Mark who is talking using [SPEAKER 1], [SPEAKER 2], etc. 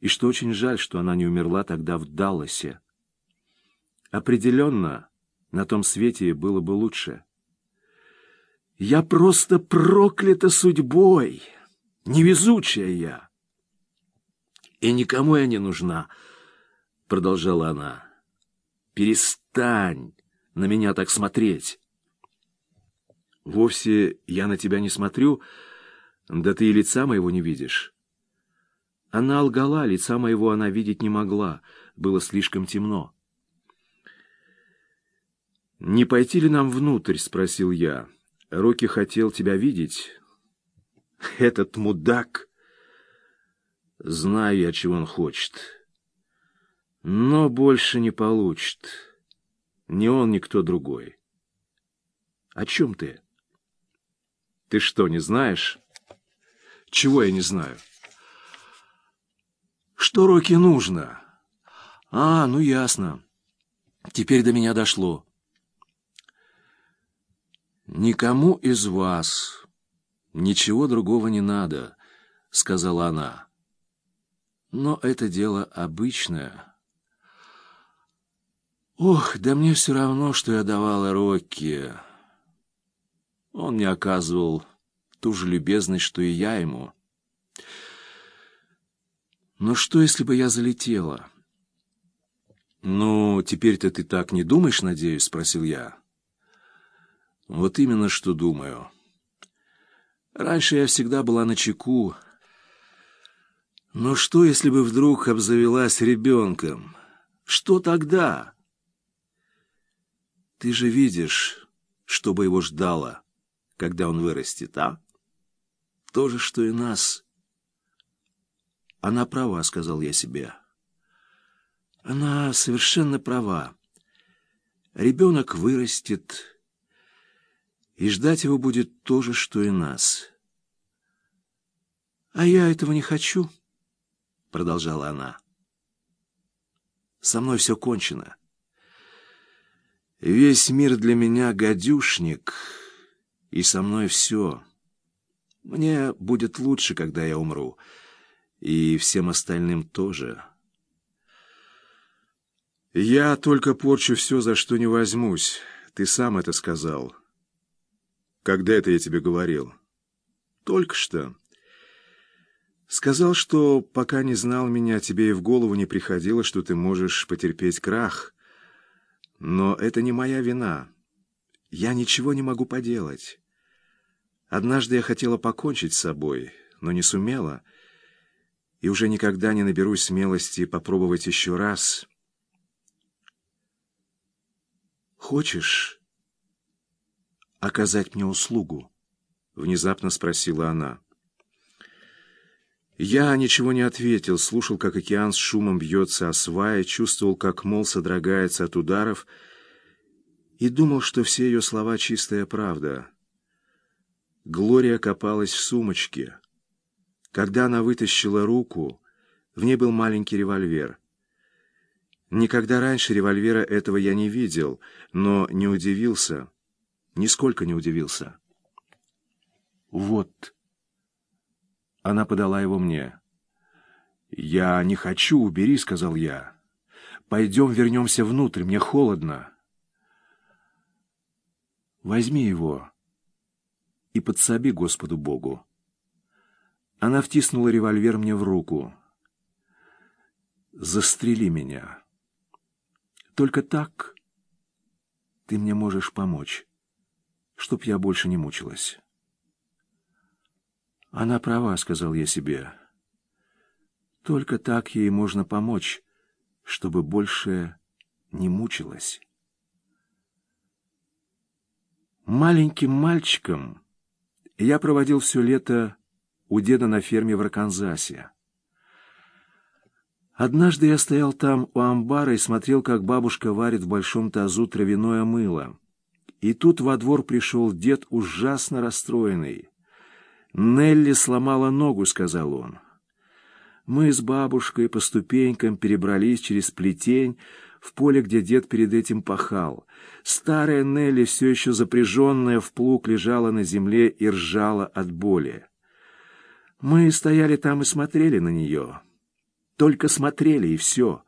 [SPEAKER 1] и что очень жаль, что она не умерла тогда в Далласе. Определенно, на том свете было бы лучше. Я просто проклята судьбой, невезучая я. И никому я не нужна, — продолжала она. Перестань на меня так смотреть. Вовсе я на тебя не смотрю, да ты и лица моего не видишь. Она лгала, лица моего она видеть не могла, было слишком темно. «Не пойти ли нам внутрь?» — спросил я. «Рокки хотел тебя видеть». «Этот мудак!» «Знаю я, чего он хочет. Но больше не получит. Ни он, ни кто другой». «О чем ты?» «Ты что, не знаешь?» «Чего я не знаю?» «Что Рокки нужно?» «А, ну ясно. Теперь до меня дошло». «Никому из вас ничего другого не надо», — сказала она. «Но это дело обычное». «Ох, да мне все равно, что я давала Рокки. Он мне оказывал ту же любезность, что и я ему. Но что, если бы я залетела?» «Ну, теперь-то ты так не думаешь, надеюсь?» — спросил я. Вот именно что думаю. Раньше я всегда была на чеку. Но что, если бы вдруг обзавелась ребенком? Что тогда? Ты же видишь, что бы его ждало, когда он вырастет, а? То же, что и нас. Она права, сказал я себе. Она совершенно права. Ребенок вырастет и ждать его будет то же, что и нас. «А я этого не хочу», — продолжала она. «Со мной все кончено. Весь мир для меня гадюшник, и со мной все. Мне будет лучше, когда я умру, и всем остальным тоже». «Я только порчу все, за что не возьмусь. Ты сам это сказал». Когда это я тебе говорил? Только что. Сказал, что пока не знал меня, тебе и в голову не приходило, что ты можешь потерпеть крах. Но это не моя вина. Я ничего не могу поделать. Однажды я хотела покончить с собой, но не сумела, и уже никогда не наберусь смелости попробовать еще раз. Хочешь оказать мне услугу?» — внезапно спросила она. Я ничего не ответил, слушал, как океан с шумом бьется о сваи, чувствовал, как мол содрогается от ударов, и думал, что все ее слова — чистая правда. Глория копалась в сумочке. Когда она вытащила руку, в ней был маленький револьвер. Никогда раньше револьвера этого я не видел, но не удивился — нисколько не удивился. «Вот». Она подала его мне. «Я не хочу, убери», — сказал я. «Пойдем вернемся внутрь, мне холодно». «Возьми его и подсоби Господу Богу». Она втиснула револьвер мне в руку. «Застрели меня. Только так ты мне можешь помочь» чтоб я больше не мучилась. Она права, сказал я себе. Только так ей можно помочь, чтобы больше не мучилась. Маленьким мальчиком я проводил все лето у деда на ферме в Арканзасе. Однажды я стоял там у амбара и смотрел, как бабушка варит в большом тазу травяное мыло. И тут во двор пришел дед ужасно расстроенный. «Нелли сломала ногу», — сказал он. Мы с бабушкой по ступенькам перебрались через плетень в поле, где дед перед этим пахал. Старая Нелли, все еще запряженная в плуг, лежала на земле и ржала от боли. Мы стояли там и смотрели на нее. Только смотрели, и все.